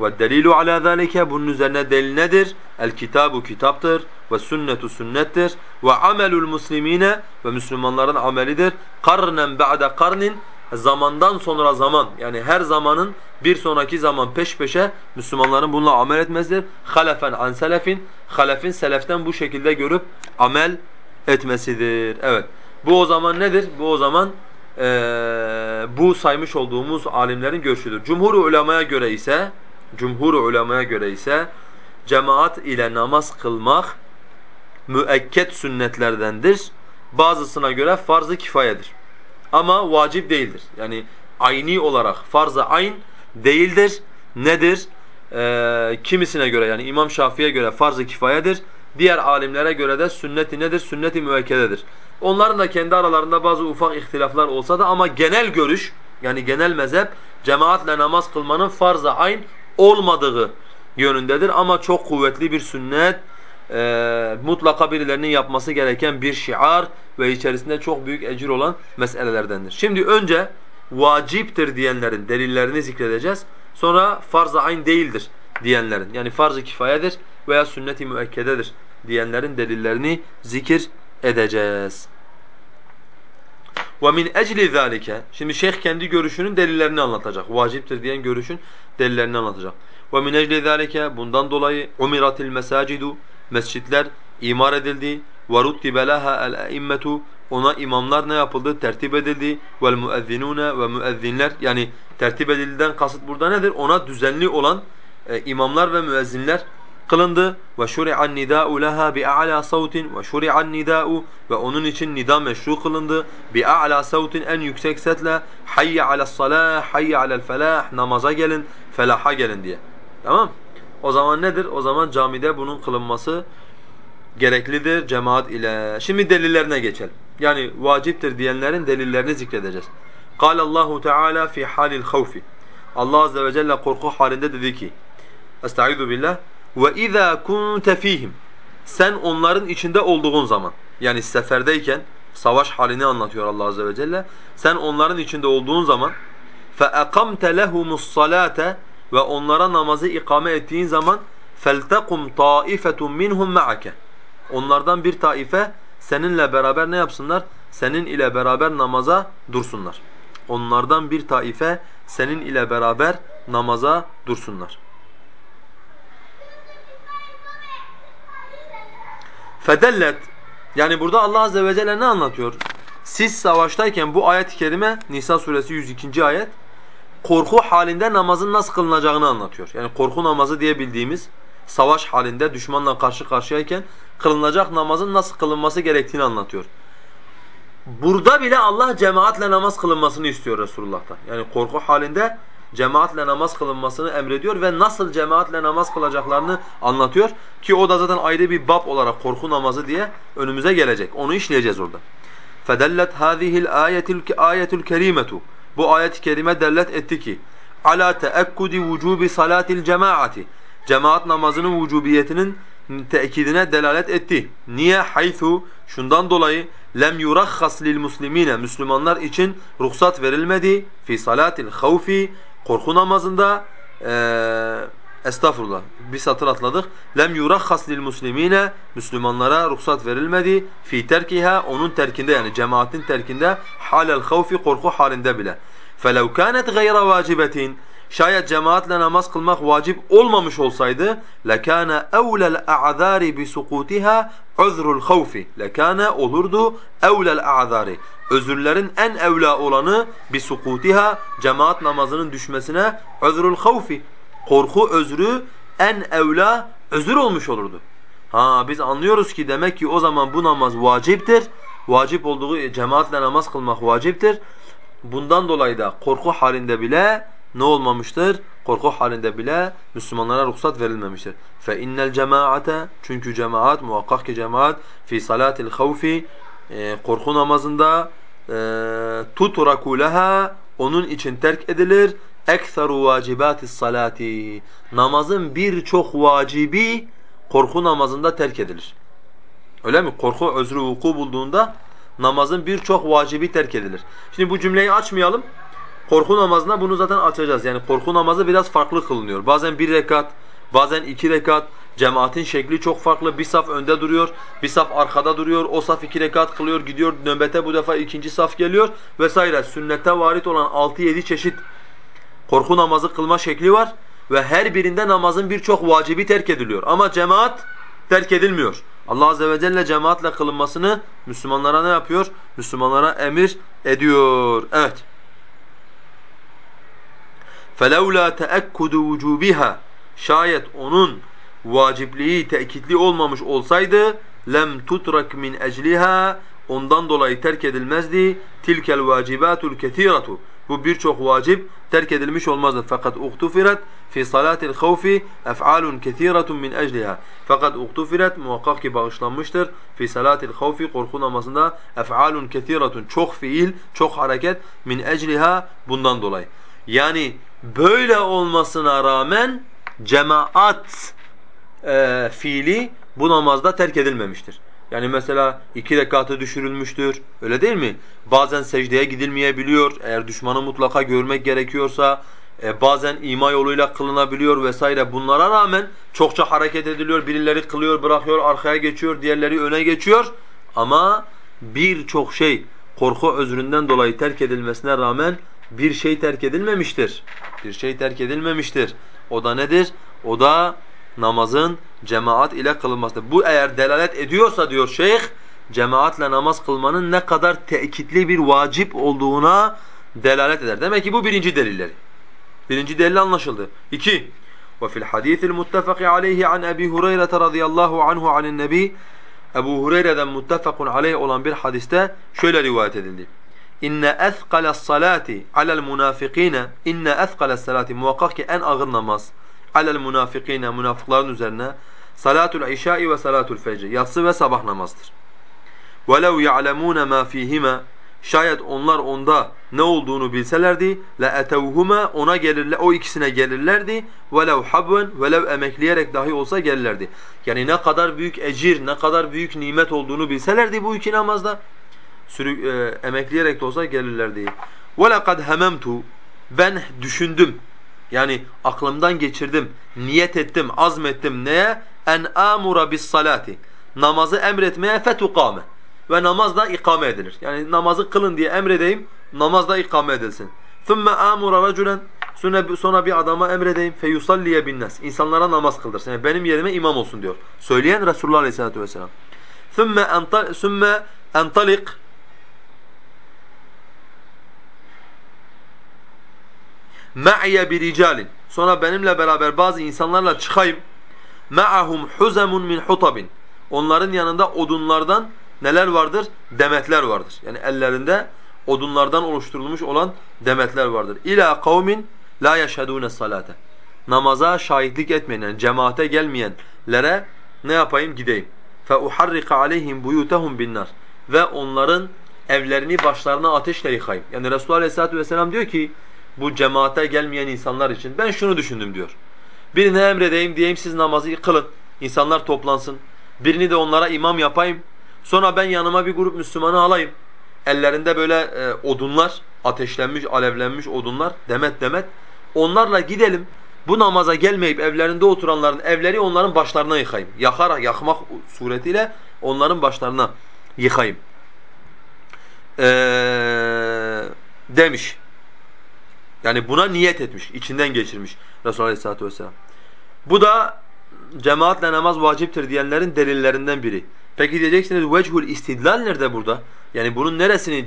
Ve delilu ala zalike bunun üzerine delil nedir? El kitabu kitaptır ve sünnetu sünnettir ve amelul muslimine ve Müslümanların amelidir. Karnen ba'de karnin zamandan sonra zaman yani her zamanın bir sonraki zaman peş peşe Müslümanların bununla amel etmesidir. Halefen an selefin, halefin seleften bu şekilde görüp amel etmesidir. Evet. Bu o zaman nedir? Bu o zaman ee, bu saymış olduğumuz alimlerin görüşüdür. Cumhur ulemaya göre ise cumhur ulemaya göre ise cemaat ile namaz kılmak müekket sünnetlerdendir. Bazısına göre farz-ı kifayedir. Ama vacip değildir. Yani ayni olarak farz-ı ayn değildir. Nedir? Ee, kimisine göre yani İmam Şafii'ye göre farz-ı kifayedir. Diğer alimlere göre de sünneti nedir? Sünnet-i müekkededir. Onların da kendi aralarında bazı ufak ihtilaflar olsa da ama genel görüş yani genel mezhep cemaatle namaz kılmanın farz-ı ayn olmadığı yönündedir ama çok kuvvetli bir sünnet, e, mutlaka birilerinin yapması gereken bir şiar ve içerisinde çok büyük ecir olan meselelerdendir. Şimdi önce vaciptir diyenlerin delillerini zikredeceğiz. Sonra farz-ı ayn değildir diyenlerin yani farz-ı kifayedir veya sünnet-i müekkededir diyenlerin delillerini zikir edeceğiz. وَمِنْ اَجْلِ ذَٰلِكَ Şimdi şeyh kendi görüşünün delillerini anlatacak. Vaciptir diyen görüşün delillerini anlatacak. وَمِنْ اَجْلِ ذَٰلِكَ Bundan dolayı اُمِرَتِ الْمَسَاجِدُ Mescitler imar edildi. وَرُتِّبَ لَهَا الْاِمَّةُ Ona imamlar ne yapıldı? Tertip edildi. وَالْمُؤَذِّنُونَ Ve müezzinler yani tertip edildiden kasıt burada nedir? Ona düzenli olan e, imamlar ve müezzinler kılındı ve şuri'an nida'u laha bi a'la sautin ve şuri'an nida'u ve onun için nida meşru kılındı bi a'la sautin en yüksek setle hayye ala's salah hayye ala'l felah namaza gelin felaha gelin diye. Tamam? O zaman nedir? O zaman camide bunun kılınması gereklidir cemaat ile. Şimdi delillerine geçelim. Yani vaciptir diyenlerin delillerini zikredeceğiz. قال الله Teala fi halil havfi. Allah azze ve celle korku halinde dedi ki: Estaizu billah ve izâ kunte fîhim sen onların içinde olduğun zaman yani seferdeyken savaş halini anlatıyor Allah azze ve celle. Sen onların içinde olduğun zaman فَاَقَمْتَ لَهُمُ الصَّلَاةَ ve onlara namazı ikame ettiğin zaman فَلْتَقُمْ طَائِفَةٌ مِنْهُمْ مَعَكَ Onlardan bir taife seninle beraber ne yapsınlar? Senin ile beraber namaza dursunlar. Onlardan bir taife senin ile beraber namaza dursunlar. Fedellet yani burada Allah azze ve celle ne anlatıyor? Siz savaştayken bu ayet-i kerime Nisa suresi 102. ayet korku halinde namazın nasıl kılınacağını anlatıyor. Yani korku namazı diye bildiğimiz savaş halinde düşmanla karşı karşıyayken kılınacak namazın nasıl kılınması gerektiğini anlatıyor. Burada bile Allah cemaatle namaz kılınmasını istiyor Resulullah'tan. Yani korku halinde cemaatle namaz kılınmasını emrediyor ve nasıl cemaatle namaz kılacaklarını anlatıyor ki o da zaten ayrı bir bab olarak korku namazı diye önümüze gelecek. Onu işleyeceğiz orada. فَدَلَّتْ هَذِهِ الْآيَةُ الْكَرِيمَةُ Bu ayet-i kerime dellet etti ki ala teakkudi vucubi salatil cemaati cemaat namazının vücubiyetinin tekidine delalet etti. Niye? Haythu şundan dolayı lem yurakhas lil muslimine Müslümanlar için ruhsat verilmedi fi salatil havfi korku namazında e, estağfurullah bir satır atladık. Lem yurakhas lil muslimine Müslümanlara ruhsat verilmedi fi terkiha onun terkinde yani cemaatin terkinde halel havfi korku halinde bile. Felev kanet gayra vacibetin şayet cemaatle namaz kılmak vacip olmamış olsaydı lekâne evlel a'zâri bi sukûtiha uzrul havfi lekâne olurdu evlel a'zâri özürlerin en evla olanı bi sukûtiha cemaat namazının düşmesine uzrul havfi korku özrü en evla özür olmuş olurdu. Ha biz anlıyoruz ki demek ki o zaman bu namaz vaciptir. Vacip olduğu cemaatle namaz kılmak vaciptir. Bundan dolayı da korku halinde bile ne olmamıştır? Korku halinde bile Müslümanlara ruhsat verilmemiştir. İnnel cemaate çünkü cemaat muhakkak ki cemaat fi salatil havfi e, korku namazında e, tutraku leha onun için terk edilir. Ekseru vacibatis salati namazın birçok vacibi korku namazında terk edilir. Öyle mi? Korku özrü vuku bulduğunda namazın birçok vacibi terk edilir. Şimdi bu cümleyi açmayalım. Korku namazına bunu zaten açacağız. Yani korku namazı biraz farklı kılınıyor. Bazen bir rekat, bazen iki rekat. Cemaatin şekli çok farklı. Bir saf önde duruyor, bir saf arkada duruyor. O saf iki rekat kılıyor, gidiyor nöbete bu defa ikinci saf geliyor vesaire. Sünnette varit olan 6-7 çeşit korku namazı kılma şekli var ve her birinde namazın birçok vacibi terk ediliyor. Ama cemaat terk edilmiyor. Allah azze ve celle cemaatle kılınmasını Müslümanlara ne yapıyor? Müslümanlara emir ediyor. Evet. فَلَوْلَا تَأَكُّدُ وُجُوبِهَا Şayet onun vacipliği tekitli olmamış olsaydı lem tutrak min ecliha ondan dolayı terk edilmezdi tilkel vacibatul kesiratu bu birçok vacip terk edilmiş olmazdı fakat uhtufirat fi salatil havfi ef'alun kesiratun min ecliha. Fakat uktufiret muhakkak ki bağışlanmıştır. Fi salatil havfi korku namazında ef'alun kesiratun çok fiil, çok hareket min ecliha bundan dolayı. Yani böyle olmasına rağmen cemaat e, fiili bu namazda terk edilmemiştir. Yani mesela iki rekatı düşürülmüştür. Öyle değil mi? Bazen secdeye gidilmeyebiliyor. Eğer düşmanı mutlaka görmek gerekiyorsa e, bazen ima yoluyla kılınabiliyor vesaire. Bunlara rağmen çokça hareket ediliyor. Birileri kılıyor, bırakıyor, arkaya geçiyor, diğerleri öne geçiyor. Ama birçok şey korku özründen dolayı terk edilmesine rağmen bir şey terk edilmemiştir. Bir şey terk edilmemiştir. O da nedir? O da namazın cemaat ile kılınmasıdır. Bu eğer delalet ediyorsa diyor şeyh, cemaatle namaz kılmanın ne kadar tekitli bir vacip olduğuna delalet eder. Demek ki bu birinci delilleri. Birinci delil anlaşıldı. İki, وفي الحديث المتفق عليه عن أبي هريرة رضي الله عنه عن النبي Ebu Hureyre'den muttefakun aleyh olan bir hadiste şöyle rivayet edildi. İnne ethqales salati alel munafikine inne ethqales salati muhakkak ki en ağır namaz alel munafikine münafıkların üzerine salatul işai ve salatul fecr yatsı ve sabah namazdır. وَلَوْ يَعْلَمُونَ مَا ف۪يهِمَا Şayet onlar onda ne olduğunu bilselerdi لَاَتَوْهُمَا ona gelirler, o ikisine gelirlerdi وَلَوْ حَبْوًا وَلَوْ emekleyerek dahi olsa gelirlerdi. Yani ne kadar büyük ecir, ne kadar büyük nimet olduğunu bilselerdi bu iki namazda sürü, e, emekleyerek de olsa gelirlerdi. وَلَقَدْ هَمَمْتُ Ben düşündüm. Yani aklımdan geçirdim, niyet ettim, azmettim neye? En amura bis salati. Namazı emretmeye fetukame. Ve namaz da ikame edilir. Yani namazı kılın diye emredeyim, namaz da ikame edilsin. ثُمَّ amura raculen Sonra, sonra bir adama emredeyim feyusalliye binnas. İnsanlara namaz kıldırsın. Yani benim yerime imam olsun diyor. Söyleyen Resulullah Aleyhisselatü Vesselam. ثُمَّ اَنْطَلِقْ ma'iye bir ricalin. Sonra benimle beraber bazı insanlarla çıkayım. Ma'ahum huzamun min hutabin. Onların yanında odunlardan neler vardır? Demetler vardır. Yani ellerinde odunlardan oluşturulmuş olan demetler vardır. İla kavmin la yeşhedûne salate. Namaza şahitlik etmeyen, yani cemaate gelmeyenlere ne yapayım? Gideyim. Uharrika aleyhim buyutahum binnar. Ve onların evlerini başlarına ateşle yıkayım. Yani Resulullah Aleyhisselatü Vesselam diyor ki bu cemaate gelmeyen insanlar için ben şunu düşündüm diyor. Birine emredeyim diyeyim siz namazı kılın. İnsanlar toplansın. Birini de onlara imam yapayım. Sonra ben yanıma bir grup Müslümanı alayım. Ellerinde böyle e, odunlar, ateşlenmiş, alevlenmiş odunlar, demet demet. Onlarla gidelim. Bu namaza gelmeyip evlerinde oturanların evleri onların başlarına yıkayım. Yakarak, yakmak suretiyle onların başlarına yıkayım. Ee, demiş. Yani buna niyet etmiş, içinden geçirmiş Resulullah Aleyhisselatü Vesselam. Bu da cemaatle namaz vaciptir diyenlerin delillerinden biri. Peki diyeceksiniz vechul istidlal nerede burada? Yani bunun neresini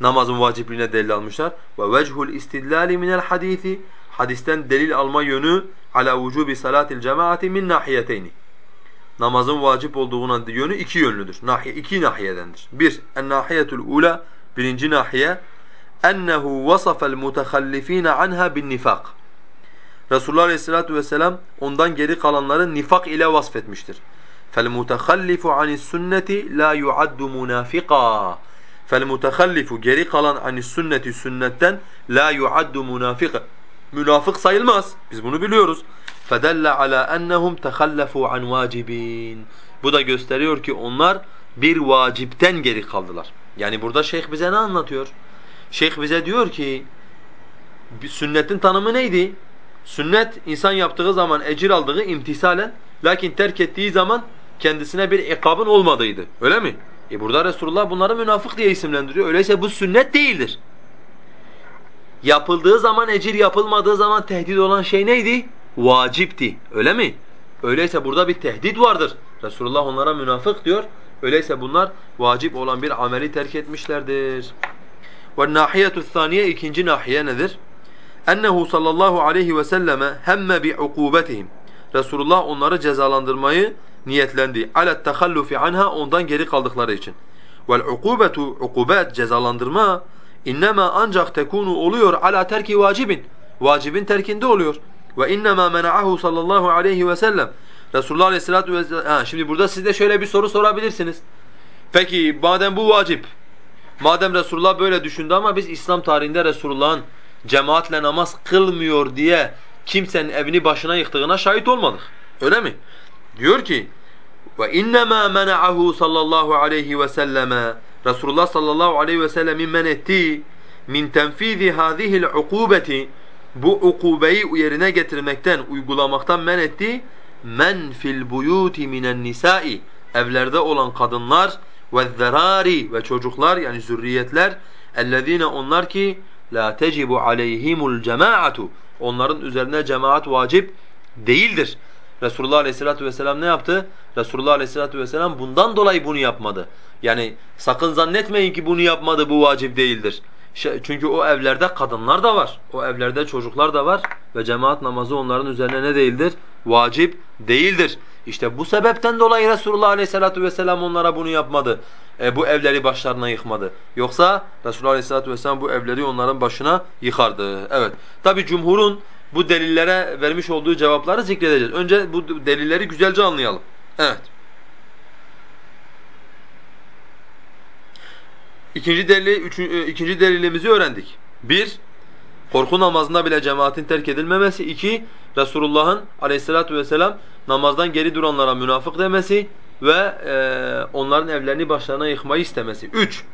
namazın vacipliğine delil almışlar? Ve vechul istidlali minel hadisi hadisten delil alma yönü ala vücubi salatil cemaati min nahiyeteyni. Namazın vacip olduğuna yönü iki yönlüdür. Nahiye iki nahiyedendir. Bir, en nahiyetul ula birinci nahiye ennehu vasafa'l mutahallifina anha bin nifak. Resulullah Aleyhissalatu vesselam ondan geri kalanları nifak ile vasfetmiştir. Anis sünneti la yuaddu munafiqa. Fel mutahallifu geri kalan anis sünneti sünnetten la yuaddu munafiqa. Münafık sayılmaz. Biz bunu biliyoruz. Fedelle ala ennehum tehallafu an vacibin. Bu da gösteriyor ki onlar bir vacipten geri kaldılar. Yani burada şeyh bize ne anlatıyor? Şeyh bize diyor ki sünnetin tanımı neydi? Sünnet insan yaptığı zaman ecir aldığı imtisalen lakin terk ettiği zaman kendisine bir ikabın olmadığıydı. Öyle mi? E burada Resulullah bunları münafık diye isimlendiriyor. Öyleyse bu sünnet değildir. Yapıldığı zaman ecir yapılmadığı zaman tehdit olan şey neydi? Vacipti. Öyle mi? Öyleyse burada bir tehdit vardır. Resulullah onlara münafık diyor. Öyleyse bunlar vacip olan bir ameli terk etmişlerdir. Ve nahiyetu saniye ikinci nahiye nedir? Ennehu sallallahu aleyhi ve selleme hemme bi ukubetihim. Resulullah onları cezalandırmayı niyetlendi. Alet tahallufi anha ondan geri kaldıkları için. Vel ukubetu ukubet cezalandırma innema ancak tekunu oluyor ala terki vacibin. Vacibin terkinde oluyor. Ve innema mena'ahu sallallahu aleyhi ve sellem. Resulullah aleyhissalatu vesselam. Ha, şimdi burada siz de şöyle bir soru sorabilirsiniz. Peki madem bu vacip madem Resulullah böyle düşündü ama biz İslam tarihinde Resulullah'ın cemaatle namaz kılmıyor diye kimsenin evini başına yıktığına şahit olmadık. Öyle mi? Diyor ki ve innema mena'ahu sallallahu aleyhi ve selleme. Resulullah sallallahu aleyhi ve sellemin men ettiği min tenfizi hâzihil ukubeti bu ukubeyi yerine getirmekten, uygulamaktan men ettiği men fil buyuti minen nisa'i evlerde olan kadınlar zerari ve çocuklar yani zürriyetler ellezine onlar ki la tecibu aleyhimul cemaatu onların üzerine cemaat vacip değildir. Resulullah Aleyhisselatü vesselam ne yaptı? Resulullah Aleyhisselatü vesselam bundan dolayı bunu yapmadı. Yani sakın zannetmeyin ki bunu yapmadı bu vacip değildir. Çünkü o evlerde kadınlar da var. O evlerde çocuklar da var ve cemaat namazı onların üzerine ne değildir? Vacip değildir. İşte bu sebepten dolayı Resulullah Aleyhisselatü vesselam onlara bunu yapmadı. E, bu evleri başlarına yıkmadı. Yoksa Resulullah Aleyhisselatü vesselam bu evleri onların başına yıkardı. Evet. Tabi cumhurun bu delillere vermiş olduğu cevapları zikredeceğiz. Önce bu delilleri güzelce anlayalım. Evet. İkinci delili, üçü, e, ikinci delilimizi öğrendik. Bir, Korku namazında bile cemaatin terk edilmemesi. iki Resulullah'ın aleyhissalatu vesselam namazdan geri duranlara münafık demesi ve e, onların evlerini başlarına yıkmayı istemesi. Üç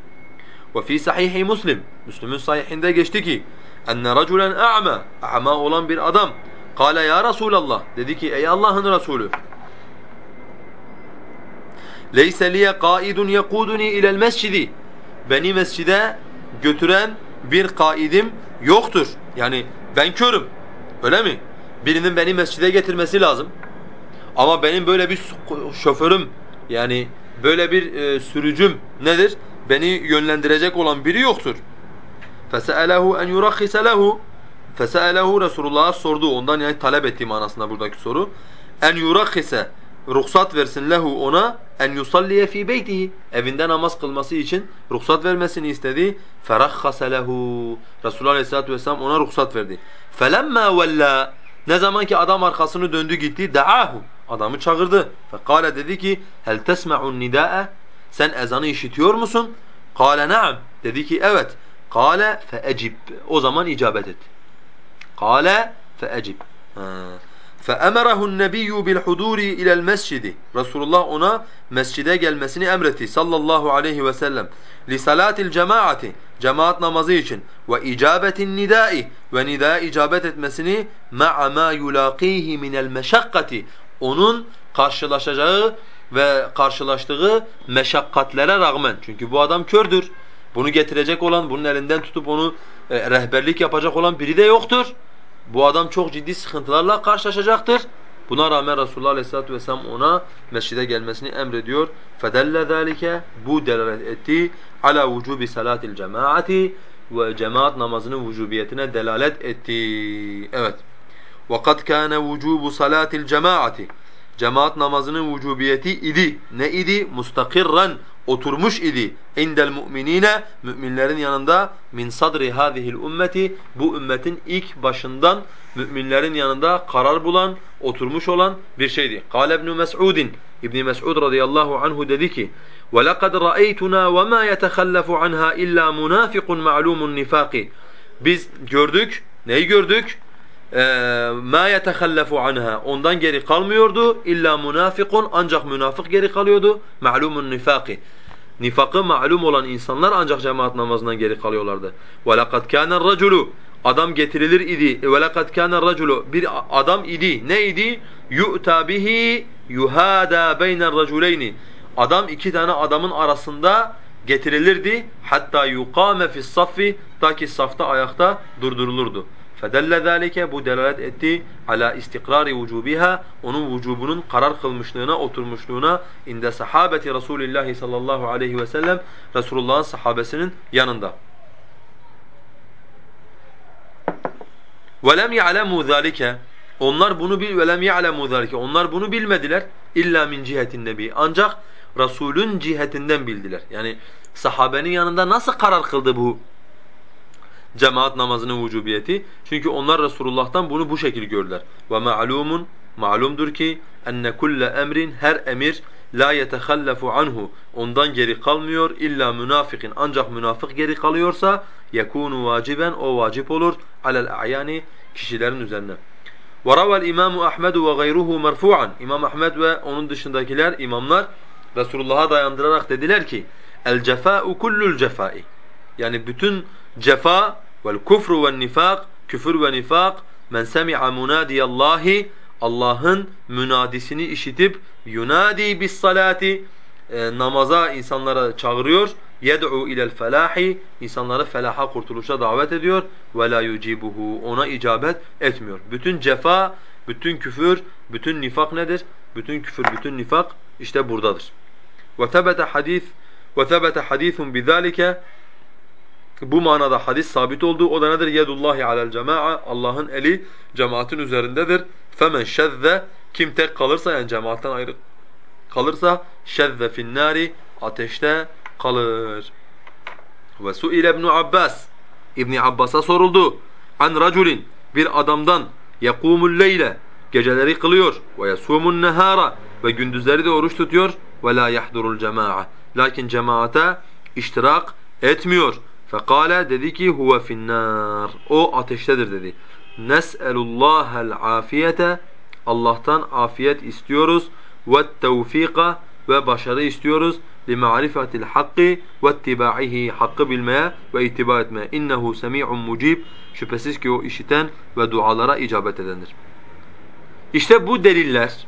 Ve fi sahihi Müslim. Müslüm'ün sahihinde geçti ki: "Enne raculen a'ma." A'ma olan bir adam. "Kale ya Resulallah." Dedi ki: "Ey Allah'ın Resulü, Leyse liye kaidun yekuduni ilel mescidi. Beni mescide götüren bir kaidim yoktur. Yani ben körüm. Öyle mi? Birinin beni mescide getirmesi lazım. Ama benim böyle bir şoförüm yani böyle bir e, sürücüm nedir? Beni yönlendirecek olan biri yoktur. فَسَأَلَهُ اَنْ يُرَخِّسَ لَهُ فَسَأَلَهُ Resulullah'a sordu. Ondan yani talep ettiği manasında buradaki soru. En yurakhise ruhsat versin lehu ona en yusalliye fi beytihi evinde namaz kılması için ruhsat vermesini istedi. Ferakhasa lehu Resulullah Aleyhissalatu vesselam ona ruhsat verdi. Felemma vella ne zaman ki adam arkasını döndü gitti da'ahu adamı çağırdı. Fekale dedi ki hel tesma'un nida'a sen ezanı işitiyor musun? Kale na'am dedi ki evet. Kale feecib o zaman icabet et. Kale feecib. فَأَمَرَهُ النَّبِيُّ بِالْحُدُورِ اِلَى الْمَسْجِدِ Resulullah ona mescide gelmesini emretti sallallahu aleyhi ve sellem. لِسَلَاتِ الْجَمَاعَةِ Cemaat namazı için ve icabetin nidai ve nidaya icabet etmesini ma'a ma yulaqihi min el meşakkati onun karşılaşacağı ve karşılaştığı meşakkatlere rağmen çünkü bu adam kördür. Bunu getirecek olan, bunun elinden tutup onu e, rehberlik yapacak olan biri de yoktur. Bu adam çok ciddi sıkıntılarla karşılaşacaktır. Buna rağmen Resulullah Aleyhisselatü Vesselam ona mescide gelmesini emrediyor. فَدَلَّ ذَٰلِكَ Bu delalet etti. عَلَى وُجُوبِ صَلَاتِ الْجَمَاعَةِ Ve cemaat namazının vücubiyetine delalet etti. Evet. وَقَدْ كَانَ وُجُوبُ صَلَاتِ الْجَمَاعَةِ Cemaat namazının vücubiyeti idi. Ne idi? Mustakirren oturmuş idi indel mu'minine müminlerin yanında min sadri hadihil ümmeti bu ümmetin ilk başından müminlerin yanında karar bulan, oturmuş olan bir şeydi. Kâle ibn Mes'ud İbn Mes'ud radıyallahu anhu dedi ki: "Ve lekad ra'aytuna ve ma yetehallafu anha illa munafiqun ma'lumun nifaqi." Biz gördük, neyi gördük? Ma yetehallafu anha. Ondan geri kalmıyordu. İlla munafikun ancak münafık geri kalıyordu. Ma'lumun nifaki nifakı malum olan insanlar ancak cemaat namazından geri kalıyorlardı. Ve laqad kana raculu. Adam getirilir idi. Ve laqad kana raculu. Bir adam idi. Ne idi? Yu'ta bihi yuhada beyne'r raculeyni. Adam iki tane adamın arasında getirilirdi. Hatta yuqame fi's saffi. Ta ki safta ayakta durdurulurdu فَدَلَّ ذَٰلِكَ Bu delalet etti ala istikrari vücubiha onun vücubunun karar kılmışlığına, oturmuşluğuna inde sahabeti Resulullah sallallahu aleyhi ve sellem Resulullah'ın sahabesinin yanında. وَلَمْ يَعْلَمُوا ذَٰلِكَ Onlar bunu bil velem ya'lemu zalike. Onlar bunu bilmediler illa min cihetin nebi. Ancak Resulün cihetinden bildiler. Yani sahabenin yanında nasıl karar kıldı bu cemaat namazının vücubiyeti. Çünkü onlar Resulullah'tan bunu bu şekilde gördüler. Ve ma'lumun malumdur ki enne kulle emrin her emir la yetehallafu anhu ondan geri kalmıyor illa münafikin ancak münafık geri kalıyorsa yekunu vaciben o vacip olur alel a'yani kişilerin üzerine. وَرَوَى الْاِمَامُ أَحْمَدُ وَغَيْرُهُ مَرْفُوعًا İmam Ahmed ve onun dışındakiler imamlar Resulullah'a dayandırarak dediler ki el cefa'u kullul cefai. Yani bütün cefa vel kufru ve nifak, küfür ve nifak men semi'a munadiyallahi Allah'ın münadisini işitip yunadi bis salati e, namaza insanlara çağırıyor. Yed'u ilel felahi insanları felaha kurtuluşa davet ediyor ve la yucibuhu ona icabet etmiyor. Bütün cefa, bütün küfür, bütün nifak nedir? Bütün küfür, bütün nifak işte buradadır. Ve tebete hadis ve tebete hadisun bizalike bu manada hadis sabit oldu. O da nedir? Yedullahi alel cemaa. Allah'ın eli cemaatin üzerindedir. Femen şezze kim tek kalırsa yani cemaatten ayrı kalırsa şezze finnari ateşte kalır. Ve suile İbn Abbas İbn Abbas'a soruldu. An raculin bir adamdan yakumul leyle geceleri kılıyor ve yasumun nehara ve gündüzleri de oruç tutuyor ve la yahdurul cemaa. Lakin cemaate iştirak etmiyor. Fekale dedi ki huve finnar. O ateştedir dedi. Nes'elullahel afiyete Allah'tan afiyet istiyoruz ve tevfika ve başarı istiyoruz limarifetil hakki ve ittibaihi hakkı bilmeye ve ittiba etmeye. İnnehu semi'un mucib şüphesiz ki o işiten ve dualara icabet edendir. İşte bu deliller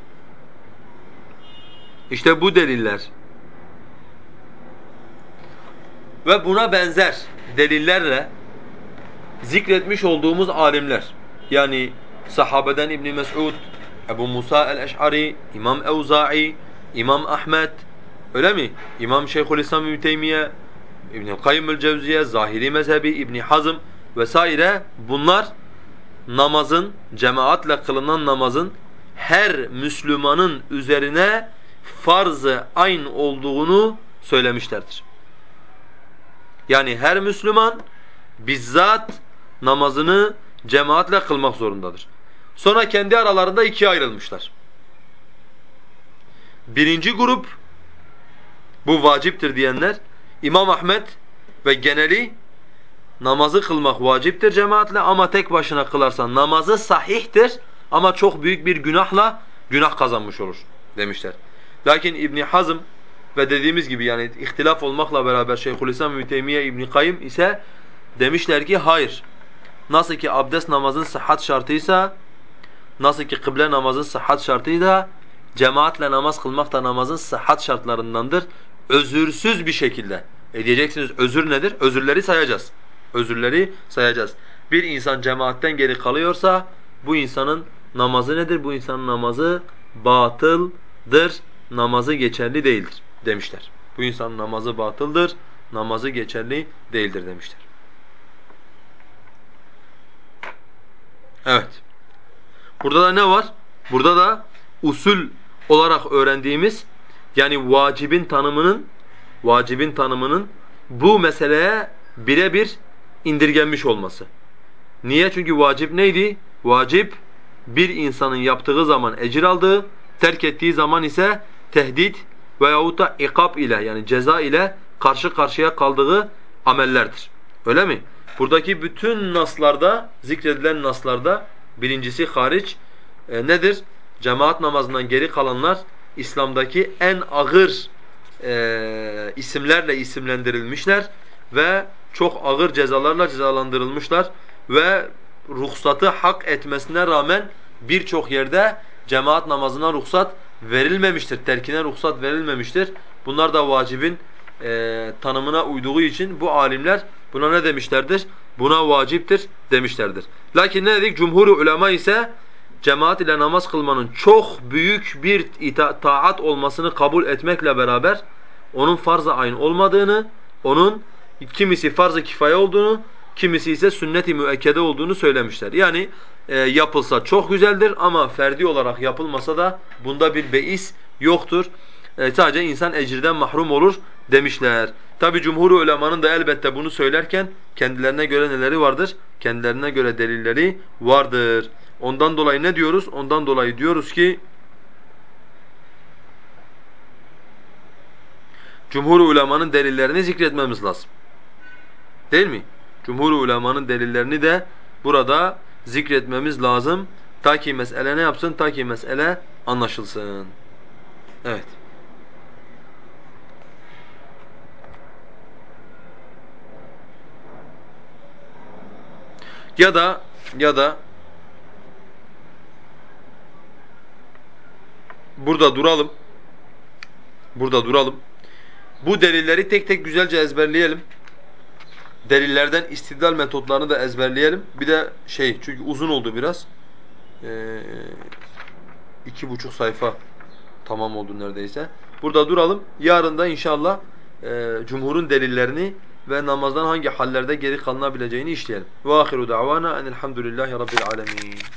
işte bu deliller ve buna benzer delillerle zikretmiş olduğumuz alimler yani sahabeden İbn Mes'ud, Ebu Musa el-Eş'ari, İmam Evza'i, İmam Ahmed öyle mi? İmam Şeyhülislam İbn Teymiye, İbn Kayyim el-Cevziye, Zahiri mezhebi, İbn Hazm vesaire bunlar namazın cemaatle kılınan namazın her Müslümanın üzerine farz-ı ayn olduğunu söylemişlerdir. Yani her Müslüman bizzat namazını cemaatle kılmak zorundadır. Sonra kendi aralarında ikiye ayrılmışlar. Birinci grup bu vaciptir diyenler İmam Ahmet ve geneli namazı kılmak vaciptir cemaatle ama tek başına kılarsan namazı sahihtir ama çok büyük bir günahla günah kazanmış olur demişler. Lakin İbn Hazm ve dediğimiz gibi yani ihtilaf olmakla beraber Şeyhülislam İbn Teymiye İbn Kayyim ise demişler ki hayır. Nasıl ki abdest namazın sıhhat şartıysa, nasıl ki kıble namazın sıhhat şartıysa, cemaatle namaz kılmak da namazın sıhhat şartlarındandır. Özürsüz bir şekilde. E diyeceksiniz özür nedir? Özürleri sayacağız. Özürleri sayacağız. Bir insan cemaatten geri kalıyorsa bu insanın namazı nedir? Bu insanın namazı batıldır namazı geçerli değildir demişler. Bu insan namazı batıldır, namazı geçerli değildir demişler. Evet. Burada da ne var? Burada da usul olarak öğrendiğimiz yani vacibin tanımının vacibin tanımının bu meseleye birebir indirgenmiş olması. Niye? Çünkü vacip neydi? Vacip bir insanın yaptığı zaman ecir aldığı, terk ettiği zaman ise tehdit veyahut da ikab ile yani ceza ile karşı karşıya kaldığı amellerdir. Öyle mi? Buradaki bütün naslarda, zikredilen naslarda birincisi hariç e, nedir? Cemaat namazından geri kalanlar İslam'daki en ağır e, isimlerle isimlendirilmişler ve çok ağır cezalarla cezalandırılmışlar ve ruhsatı hak etmesine rağmen birçok yerde cemaat namazına ruhsat verilmemiştir, terkine ruhsat verilmemiştir. Bunlar da vacibin e, tanımına uyduğu için bu alimler buna ne demişlerdir? Buna vaciptir demişlerdir. Lakin ne dedik? Cumhur ulema ise cemaat ile namaz kılmanın çok büyük bir ita taat olmasını kabul etmekle beraber onun farz-ı ayn olmadığını, onun kimisi farz-ı kifaye olduğunu, kimisi ise sünnet-i müekkede olduğunu söylemişler. Yani e, yapılsa çok güzeldir ama ferdi olarak yapılmasa da bunda bir beis yoktur. E, sadece insan ecirden mahrum olur demişler. Tabi cumhur ulemanın da elbette bunu söylerken kendilerine göre neleri vardır? Kendilerine göre delilleri vardır. Ondan dolayı ne diyoruz? Ondan dolayı diyoruz ki cumhur ulemanın delillerini zikretmemiz lazım. Değil mi? Cumhur ulemanın delillerini de burada zikretmemiz lazım. Ta ki mesele ne yapsın? Ta ki mesele anlaşılsın. Evet. Ya da ya da burada duralım. Burada duralım. Bu delilleri tek tek güzelce ezberleyelim. Delillerden istidlal metotlarını da ezberleyelim. Bir de şey çünkü uzun oldu biraz. Ee, iki buçuk sayfa tamam oldu neredeyse. Burada duralım. Yarın da inşallah e, cumhurun delillerini ve namazdan hangi hallerde geri kalınabileceğini işleyelim. Ve ahiru davana enelhamdülillahi rabbil alemin.